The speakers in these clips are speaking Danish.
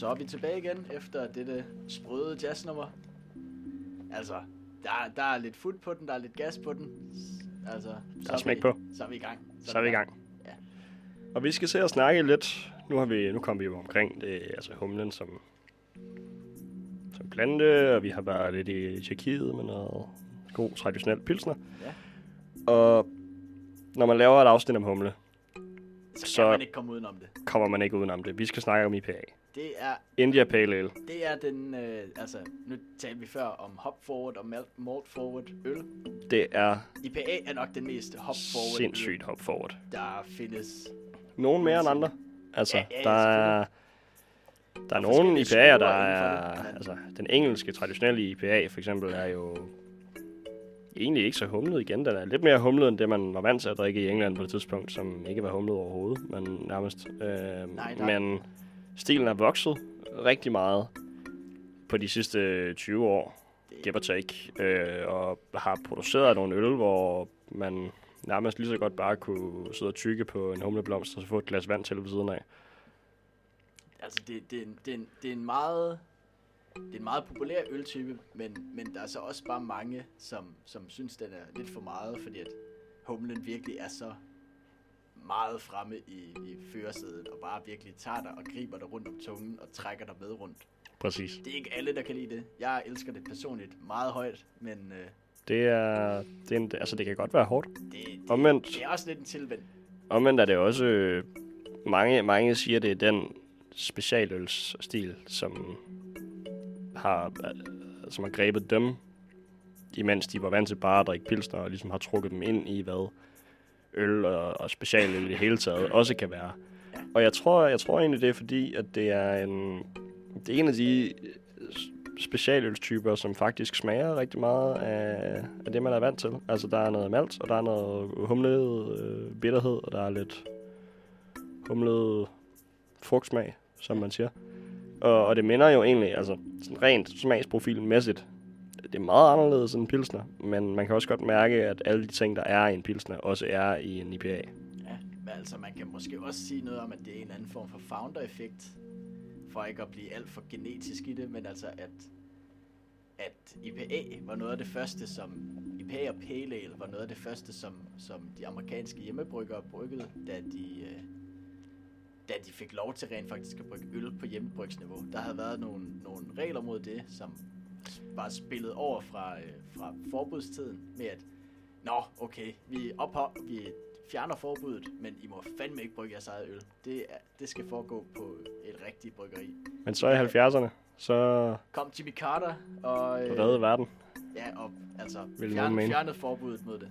Så er vi tilbage igen efter dette sprøde jazznummer. Altså, der, der er lidt fut på den, der er lidt gas på den. Altså, så er smæk vi, på. Så er vi i gang. Så er vi i gang. Ja. Og vi skal se og snakke lidt. Nu har vi nu kom vi jo omkring det, altså humlen som, som plante, og vi har været lidt i Tjekkiet med noget god traditionel pilsner. Ja. Og når man laver et afsnit om humle, Så, Så- man ikke komme udenom det. kommer man ikke udenom det. Vi skal snakke om IPA. Det er, India Pale Ale. det er den, øh, altså, nu talte vi før om hop forward og malt, forward øl. Det er IPA er nok den mest hop forward sindssygt hop forward. der findes. Nogen mere end andre. Altså, Ja, ja, der er... Der er nogle IPA'er, der er... Altså, den engelske traditionelle IPA for eksempel er jo egentlig ikke så humlet igen. Den er lidt mere humlet, end det man var vant til at drikke i England på det tidspunkt, som ikke var humlet overhovedet, men nærmest. Øh, Nej, der- men stilen er vokset rigtig meget på de sidste øh, 20 år, give or take, øh, og har produceret nogle øl, hvor man nærmest lige så godt bare kunne sidde og tykke på en humleblomst, og så få et glas vand til ved siden af. Altså, det, det, er en, det, er en, det er en meget... Det er en meget populær øltype, men, men der er så også bare mange, som, som synes, den er lidt for meget, fordi at humlen virkelig er så meget fremme i, i førersædet, og bare virkelig tager dig og griber dig rundt om tungen og trækker dig med rundt. Præcis. Det er ikke alle, der kan lide det. Jeg elsker det personligt meget højt, men øh, Det er, det, er en, altså det kan godt være hårdt. det, det, Omvendt. det er også lidt en tilvendt. Omvendt er det også, øh, mange, mange siger, det er den specialølsstil, som har, øh, som har grebet dem, imens de var vant til bare at drikke pilsner, og ligesom har trukket dem ind i, hvad øl og, og specialøl i det hele taget også kan være. Og jeg tror, jeg tror egentlig, det er fordi, at det er en, det er en af de øh, specialølstyper, som faktisk smager rigtig meget af, af det, man er vant til. Altså, der er noget malt, og der er noget humlet øh, bitterhed, og der er lidt humlet frugtsmag, som man siger. Og, og det minder jo egentlig, altså sådan rent smagsprofilmæssigt, det er meget anderledes end en pilsner, men man kan også godt mærke, at alle de ting, der er i en pilsner, også er i en IPA. Ja, men altså man kan måske også sige noget om, at det er en eller anden form for founder-effekt, for ikke at blive alt for genetisk i det, men altså at, at IPA var noget af det første, som IPA og Pale Ale var noget af det første, som, som de amerikanske hjemmebryggere bryggede, da de, øh, da de fik lov til rent faktisk at brygge øl på hjemmebrygsniveau. Der havde været nogle, nogle regler mod det, som var spillet over fra, øh, fra forbudstiden med at Nå, okay, vi, ophør, vi fjerner forbuddet, men I må fandme ikke brygge jeres eget øl. Det, er, det skal foregå på et rigtigt bryggeri. Men så i 70'erne, så Kom Jimmy Carter og, øh, redde verden. ja, og altså, Vil fjern, fjernede forbuddet mod det.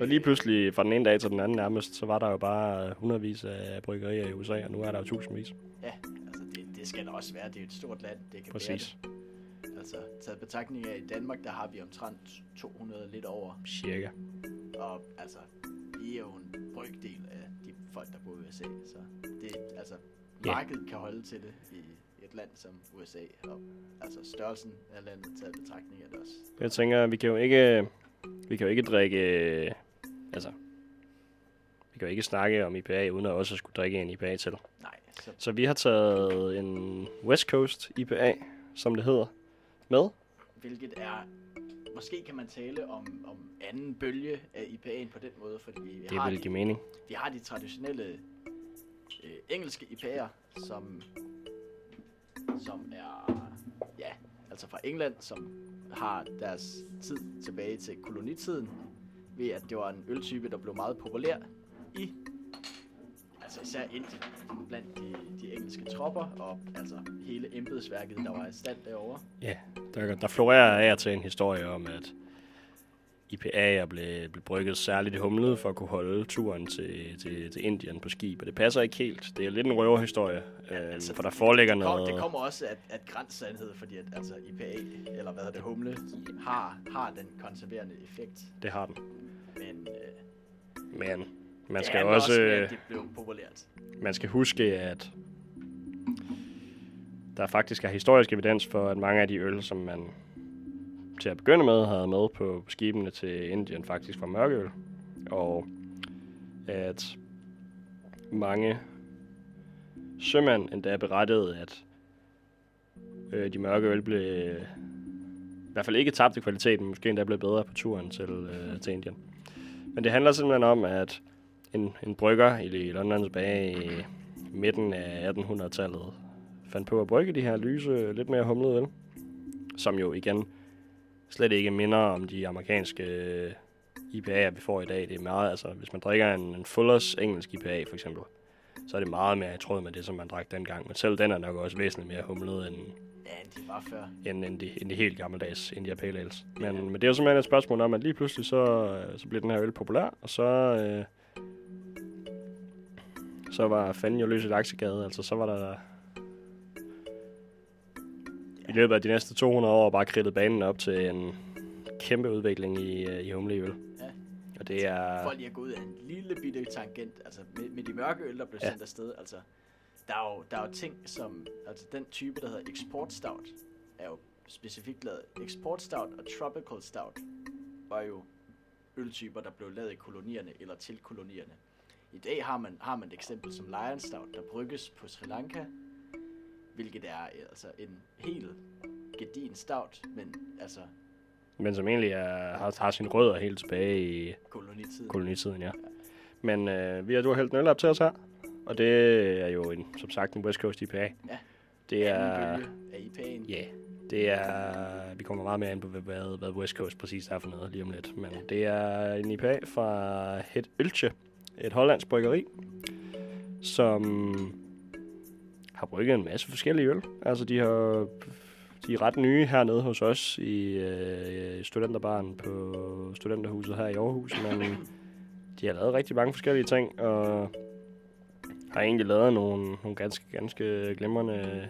Og lige pludselig, fra den ene dag til den anden nærmest, så var der jo bare hundredvis af bryggerier i USA, og nu er der jo tusindvis. Ja, altså det, det skal der også være. Det er et stort land, det kan Præcis. være det. Altså, taget betragtning af, i Danmark, der har vi omtrent 200 lidt over. Cirka. Og altså, vi er jo en brygdel af de folk, der bor i USA. Så det, altså, Ja. markedet kan holde til det i et land som USA. Og altså, størrelsen af landet taget betragtning af det også. Jeg tænker, vi kan jo ikke, vi kan jo ikke drikke, altså, vi kan jo ikke snakke om IPA, uden at også skulle drikke en IPA til. Nej, så Så vi har taget en West Coast IPA, som det hedder, med. hvilket er... Måske kan man tale om, om anden bølge af IPA'en på den måde, fordi vi, Det har, vil de, mening. vi har de traditionelle øh, engelske IPA'er, som, som er ja, altså fra England, som har deres tid tilbage til kolonitiden, ved at det var en øltype, der blev meget populær i altså især Indien, blandt de engelske tropper, og altså hele embedsværket, der var i stand derovre. Ja, der, der florerer af til en historie om, at IPA'er blev, blev brygget særligt i humlet for at kunne holde turen til, til, til Indien på skib. Og det passer ikke helt. Det er lidt en røverhistorie, ja, altså, for der foreligger det, kom, noget... Det kommer også af, af grænsandhed, fordi at, altså IPA, eller hvad hedder det, humle, har, har den konserverende effekt. Det har den. Men øh, Men man det skal også, også øh, at det blev populært. man skal huske, at der faktisk er historisk evidens for, at mange af de øl, som man til at begynde med havde med på skibene til Indien, faktisk var mørkeøl. Og at mange sømænd endda berettede, at Øh, de mørke øl blev i hvert fald ikke tabt i kvaliteten, måske endda blev bedre på turen til, øh, til Indien. Men det handler simpelthen om, at en, en brygger i London tilbage i midten af 1800-tallet fandt på at brygge de her lyse, lidt mere humlede øl, som jo igen slet ikke minder om de amerikanske øh, IPA'er, vi får i dag. Det er meget, altså, hvis man drikker en, en Fullers engelsk IPA for eksempel, så er det meget mere i tråd med det, som man drak dengang. Men selv den er nok også væsentligt mere humlet end, Ja, end de var før. end, end, de, end de helt gammeldags India Pale Ales. Men, men det er jo simpelthen et spørgsmål om, at lige pludselig så, øh, så bliver den her øl populær, og så, øh, så var fanden jo løs i laksegade. Altså, så var der i løbet af de næste 200 år bare kridtet banen op til en kæmpe udvikling i, øh, i humleøl. Ja. Og det er... For lige at gå ud af en lille bitte tangent, altså med, med de mørke øl, der blev Ja. sendt afsted, altså der er, jo, der er jo ting som, altså den type, der hedder Export Stout, er jo specifikt lavet. Export Stout og Tropical Stout var jo øltyper, der blev lavet i kolonierne eller til kolonierne. I dag har man, har man et eksempel som Lion Stout, der brygges på Sri Lanka, hvilket er altså en helt gedin stout, men altså Men som egentlig er, har, har sine rødder helt tilbage i kolonitiden. kolonitiden, ja. Men øh, vi har, du har hældt en øl op til os her, og det er jo en, som sagt en West Coast IPA. Ja. Det er... Anden af IPA'en. Ja, det er... Vi kommer meget mere ind på, hvad, hvad, West Coast præcis er for noget lige om lidt. Men det er en IPA fra Het Ølche, et hollandsk bryggeri, som har brygget en masse forskellige øl. Altså, de har... De er ret nye hernede hos os i øh, studenterbaren på studenterhuset her i Aarhus, men de har lavet rigtig mange forskellige ting, og har egentlig lavet nogle, nogle ganske, ganske glimrende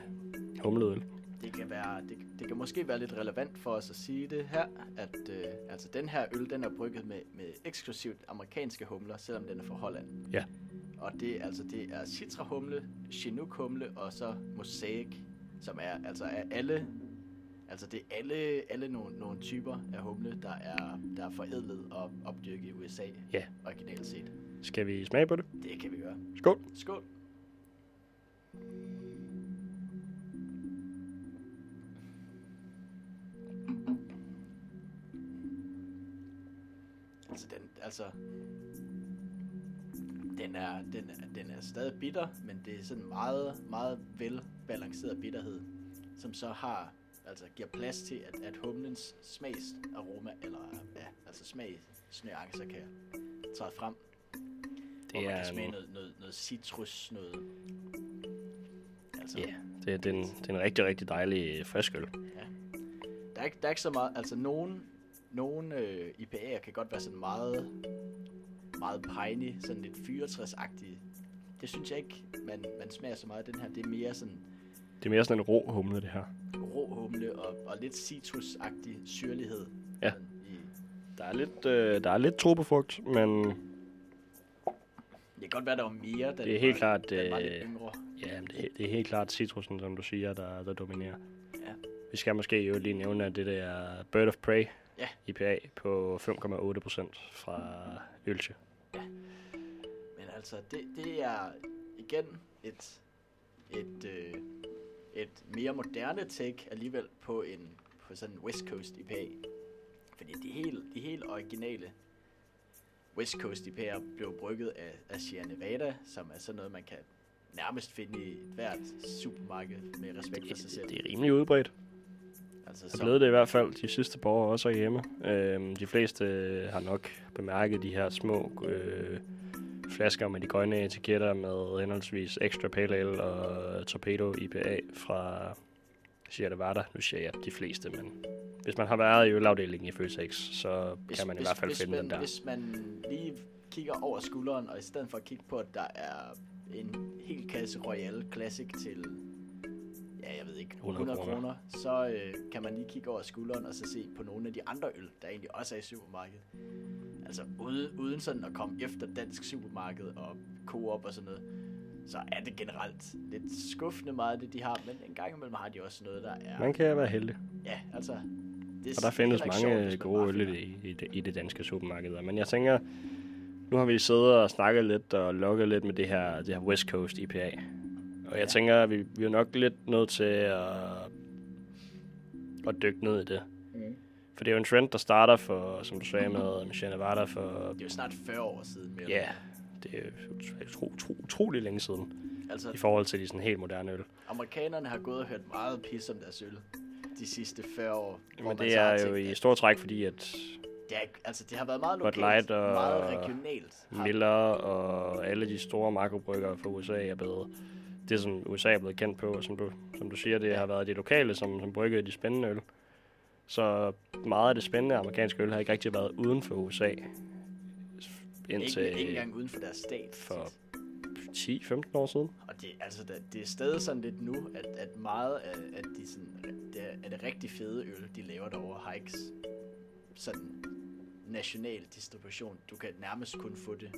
humleøl. Det kan, være, det, det kan måske være lidt relevant for os at sige det her, at øh, altså den her øl, den er brygget med, med eksklusivt amerikanske humler, selvom den er fra Holland. Ja. Og det, altså, det er Citra humle, Chinook humle og så Mosaic, som er altså er alle Altså det er alle, alle nogle, nogle typer af humle, der er, der er forædlet og opdyrket i USA, Ja. originalt set. Skal vi smage på det? Det kan vi gøre. Skål! Skål. Altså den, altså den er, den, er, den er stadig bitter, men det er sådan meget, meget velbalanceret bitterhed, som så har, altså giver plads til, at, at humlens smagsaroma, eller ja, altså smagsnuancer kan træde frem. Det Det man er kan smage en- noget, noget, noget citrus, noget... Altså, Ja, det, det, er en, det er en rigtig, rigtig dejlig frisk øl. der, er ikke, der er ikke så meget... Altså, nogen, nogen øh, IPA'er kan godt være sådan meget, meget piney, sådan lidt fyretræsagtige. Det synes jeg ikke, man, man smager så meget af den her. Det er mere sådan Det er mere sådan en rå humle, det her. rå humle og, og lidt citrusagtig syrlighed. Ja. I, Der er lidt, øh, der er lidt tropefrugt, men det kan godt være, der var mere, da Det er helt var, klart, den var øh, lidt yngre. ja, det, er- det er helt klart citrusen, som du siger, der, der dominerer. Ja. Vi skal måske jo lige nævne, at det der er Bird of Prey Ja. IPA på 5,8 procent fra Ølche. Altså, det, det er igen et, et, øh, et mere moderne take alligevel på en på sådan en West Coast IPA. Fordi de helt, de helt originale West Coast IPA'er blev brygget af, af Sierra Nevada, som er sådan noget, man kan nærmest finde i et hvert supermarked med respekt for sig selv. Det, er rimelig udbredt. altså, er blevet det i hvert fald de sidste par år også herhjemme. Øhm, de fleste øh, har nok bemærket de her små øh, flasker med de grønne etiketter med henholdsvis Extra Pale Ale og Torpedo IPA fra Sierra Nevada. Nu siger jeg de fleste, men hvis man har været i ølafdelingen i Føtex, så kan man i hvert fald hvis finde man, den der. Hvis man lige kigger over skulderen, og i stedet for at kigge på, at der er en hel kasse Royal Classic til, ja, jeg ved ikke, 100 100 kroner. kroner, så øh, kan man lige kigge over skulderen og så se på nogle af de andre øl, der egentlig også er i supermarkedet. Altså uden, uden sådan at komme efter dansk supermarked og Coop og sådan noget, så er det generelt lidt skuffende meget det, de har, men en gang imellem har de også noget, der er... Man kan være heldig. Ja, altså... Det, Og der er findes sjovt, mange gode øl i, i, det- i det danske supermarked. Men jeg tænker, nu har vi siddet og snakket lidt og lukket lidt med det her, det her West Coast IPA. Og jeg Ja. tænker, at vi, vi er nok lidt nødt til at at dykke ned i det. For det er jo en trend, der starter for, som du sagde med Michelle Nevada, for Det er jo snart 40 år siden. Mere ja, det er jo utro, utro, utrolig længe siden Altså, i forhold til de sådan helt moderne øl. amerikanerne har gået og hørt meget pis om deres øl de sidste 40 år. Men det er jo i stor træk, fordi at Det, er, altså, det har været meget lokalt, Light og meget regionalt. Miller og alle de store makrobrygger fra USA er blevet det, som USA er blevet kendt på, og som du, som du siger, det har været de lokale, som, som brygger de spændende øl. Så meget af det spændende amerikanske øl har ikke rigtig været uden for USA. Indtil ikke, ikke engang uden for deres stat. for tit. 10-15 år siden. Og det, altså, det, det er stadig sådan lidt nu, at, at meget af, at de sådan, det er, det rigtig fede øl, de laver derovre, har ikke s- sådan national distribution. Du kan nærmest kun få det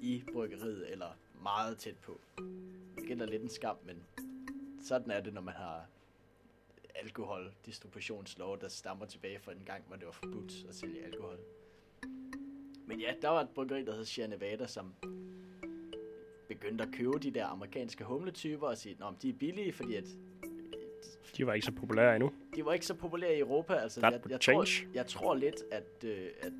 i bryggeriet, eller meget tæt på. Det er lidt en skam, men sådan er det, når man har alkoholdistributionslov, der stammer tilbage fra en gang, hvor det var forbudt at sælge alkohol. Men ja, der var et bryggeri, der hed Sierra Nevada, som begyndte at købe de der amerikanske humletyper og sige, at de er billige, fordi at De var ikke så populære endnu. de var ikke så populære i Europa. Altså, That jeg, jeg, tror, jeg tror lidt, at, øh, at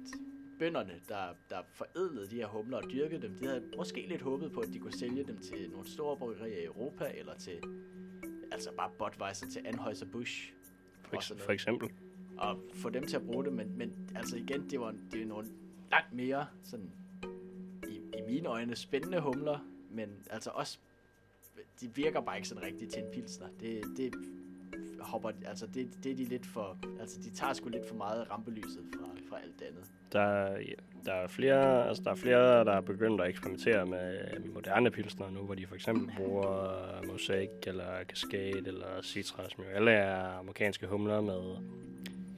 bønderne, der, der forædlede de her humler og dyrkede dem, de havde måske lidt håbet på, at de kunne sælge dem til nogle store bryggerier i Europa, eller til altså bare Budweiser til Anheuser-Busch. For, og sådan eks- for eksempel. og få dem til at bruge det, men, men altså igen, det var det er nogle langt mere sådan i, i mine øjne spændende humler, men altså også de virker bare ikke sådan rigtigt til en pilsner. Det, det hopper, altså det, det er de lidt for, altså de tager sgu lidt for meget rampelyset fra, fra alt det andet. Der, der, er flere, altså der er flere, der er begyndt at eksperimentere med moderne pilsner nu, hvor de for eksempel bruger Mosaic eller Cascade eller Citra, som jo alle er amerikanske humler med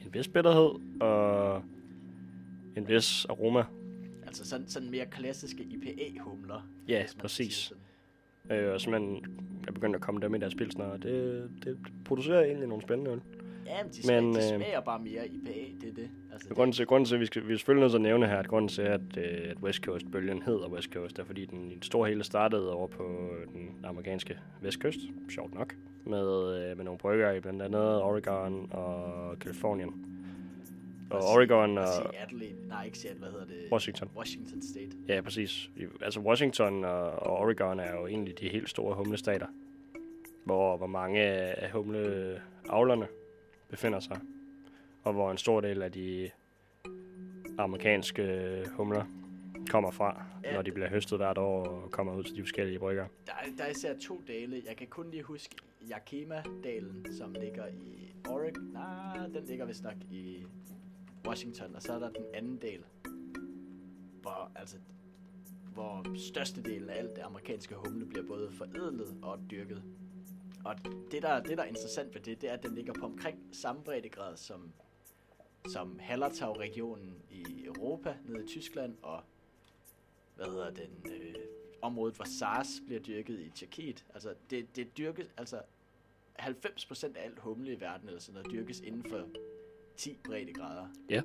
en vis bitterhed og en vis aroma. Altså sådan, sådan mere klassiske IPA-humler. Ja, præcis. sådan. Øh, og simpelthen er begyndt at komme dem i deres pilsner, og det, det producerer egentlig nogle spændende øl. Ja, men de, smager, Men, de øh, smager bare mere IPA, det er det. Altså, grunden til, grunden til, vi, skal, vi er selvfølgelig nødt til at nævne her, at grunden til, at, øh, at West Coast-bølgen hedder West Coast, er fordi den i det store hele startede over på den amerikanske vestkyst, sjovt nok, med, øh, med nogle brygger i blandt andet Oregon og Kalifornien. Og. Oregon og Seattle, nej ikke Seattle, hvad hedder det? Washington. Washington State. Ja, præcis. Altså Washington og, og Oregon er jo egentlig de helt store humlestater, hvor, hvor mange af humleavlerne befinder sig, og hvor en stor del af de amerikanske humler kommer fra, Ja. når de bliver høstet hvert år og kommer ud til de forskellige brygger. Der er, der er især to dale. Jeg kan kun lige huske Yakima-dalen, som ligger i Oregon. Nej, den ligger vist nok i Washington. Og så er der den anden del, hvor, altså, hvor størstedelen af alt det amerikanske humle bliver både forædlet og dyrket. Og det der, det, der er interessant ved det, det er, at den ligger på omkring samme breddegrad som, som Hallertau-regionen i Europa, nede i Tyskland, og hvad hedder den, øh, området, hvor SARS bliver dyrket i Tjekkiet. Altså, det, det dyrkes, altså 90% af alt humle i verden, eller sådan noget, dyrkes inden for 10 breddegrader. Ja.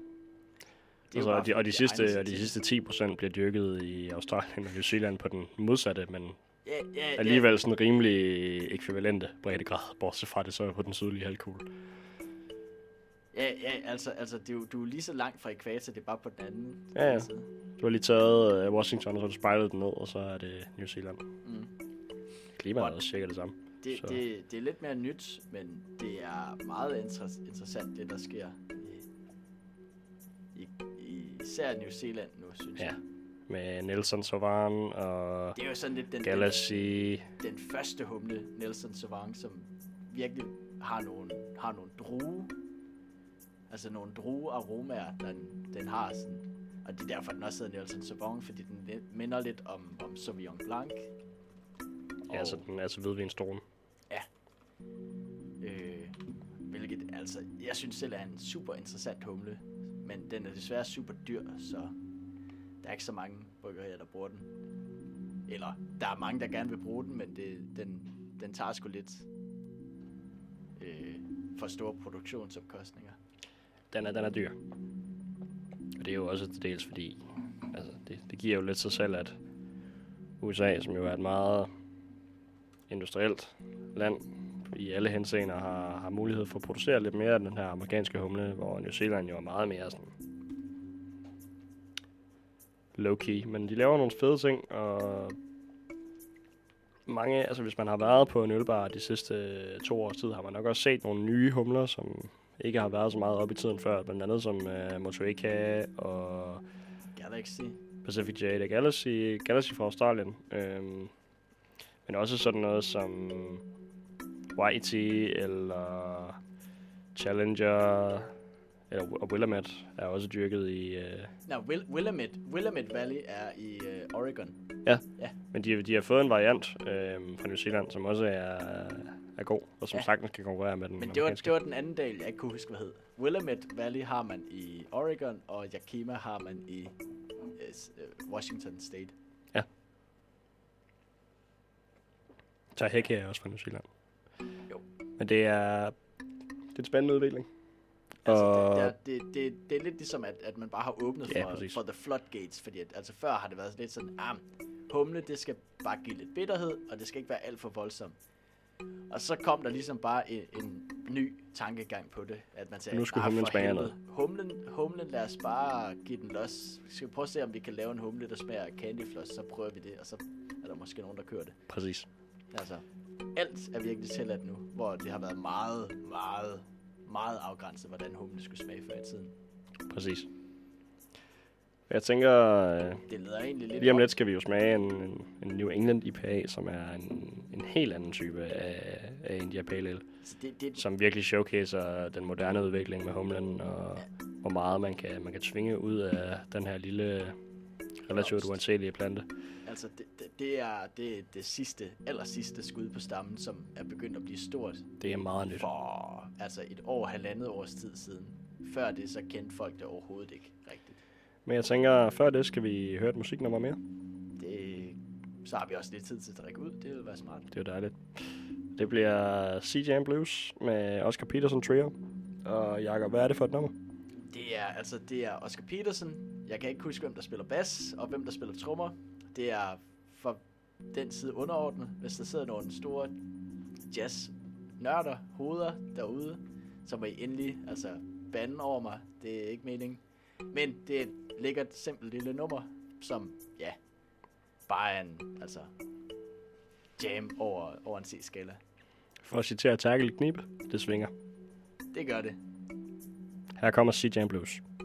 Det Altså, og, de, og, de sidste, og de sidste 10 procent bliver dyrket i Australien og New Zealand på den modsatte, men Ja, ja, ja, alligevel sådan rimelig ekvivalente breddegrad, bortset fra det så på den sydlige halvkugle. Ja, ja, altså, altså det er jo, du er lige så langt fra ekvator, det er bare på den anden Ja, ja. Du har lige taget øh, Washington, og så har du spejlet den ned, og så er det New Zealand. Mm. Klimaet er også cirka det samme. Det, Så. det, det er lidt mere nyt, men det er meget inter- interessant, det der sker i, i, i især New Zealand nu, synes Ja. jeg. Med Nelson Sauvignon og Det er jo sådan lidt den, den, Galaxy. den første humle, Nelson Sauvignon, som virkelig har nogle, har nogle drue, altså nogle drue aromaer, den, den har sådan, og det er derfor, den også hedder Nelson Sauvignon, fordi den minder lidt om, om Sauvignon Blanc. Ja, så den altså hvidvinstolen. Altså, jeg synes selv er en super interessant humle, men den er desværre super dyr, så der er ikke så mange bryggerier, der bruger den. Eller, der er mange, der gerne vil bruge den, men det, den, den tager sgu lidt øh, for store produktionsomkostninger. Den er, den er dyr. Og det er jo også til dels fordi, altså det, det giver jo lidt sig selv, at USA, som jo er et meget industrielt land i alle henseender har, har mulighed for at producere lidt mere af den her amerikanske humle, hvor New Zealand jo er meget mere sådan low-key. Men de laver nogle fede ting, og mange, altså hvis man har været på en ølbar de sidste to års tid, har man nok også set nogle nye humler, som ikke har været så meget op i tiden før, blandt andet som uh, Motueka og Galaxy. Pacific Jade og Galaxy, Galaxy fra Australien. Øhm, men også sådan noget som Whitey eller Challenger eller og Willamette er også dyrket i... Øh, Nå, Will, Willamette, Willamette Valley er i øh, Oregon. men de, de har fået en variant øh, fra New Zealand, som også er, er god, og som Ja. ja. sagtens kan konkurrere med den Men det var, det var den anden del, jeg ikke kunne huske, hvad hed. Willamette Valley har man i Oregon, og Yakima har man i øh, øh, Washington State. Taheke er også fra New Zealand. Men det er, det er en spændende udvikling. Altså, Og- det, det, det, det, det er lidt ligesom, at, at man bare har åbnet Ja, for, præcis. for the floodgates, fordi at, altså før har det været lidt sådan, ah, humle, det skal bare give lidt bitterhed, og det skal ikke være alt for voldsomt. Og så kom der ligesom bare en, en ny tankegang på det, at man sagde, Nu skulle "Ah, humlen smage helvede, Humlen, humlen, lad os bare give den los. Vi skal prøve at se, om vi kan lave en humle, der smager candyfloss, så prøver vi det, og så er der måske nogen, der kører det. Præcis. Altså, alt er virkelig tilladt nu, hvor det har været meget, meget, meget afgrænset, hvordan humle skulle smage før i tiden. Præcis. Jeg tænker, Det leder egentlig lidt lige om lidt skal vi jo smage en, en, en New England IPA, som er en, en helt anden type af, af India Pale Ale, Så det, det, som virkelig showcaser den moderne udvikling med humlen, og hvor meget man kan, man kan tvinge ud af den her lille, relativt uanselige plante. Altså det, det, det er det, det sidste, aller sidste skud på stammen, som er begyndt at blive stort Det er meget nyt. for altså et år, halvandet års tid siden. Før det, så kendte folk det overhovedet ikke rigtigt. Men jeg tænker, før det skal vi høre et musiknummer mere. Det, så har vi også lidt tid til at drikke ud. Det vil være smart. Det er dejligt. Det bliver CJ Blues med Oscar Peterson Trio. Og Jakob, hvad er det for et nummer? Det er altså det er Oscar Peterson. Jeg kan ikke huske hvem der spiller bas og hvem der spiller trommer. Det er for den side underordnet, hvis der sidder nogle store jazz nørder hoveder derude, så må I endelig altså bande over mig. Det er ikke meningen. Men det er et lækkert, simpelt lille nummer, som ja, bare er en altså jam over, over en C-skala. For at citere Terkel Knibe, det svinger. Det gør det. Her kommer CJ Blues.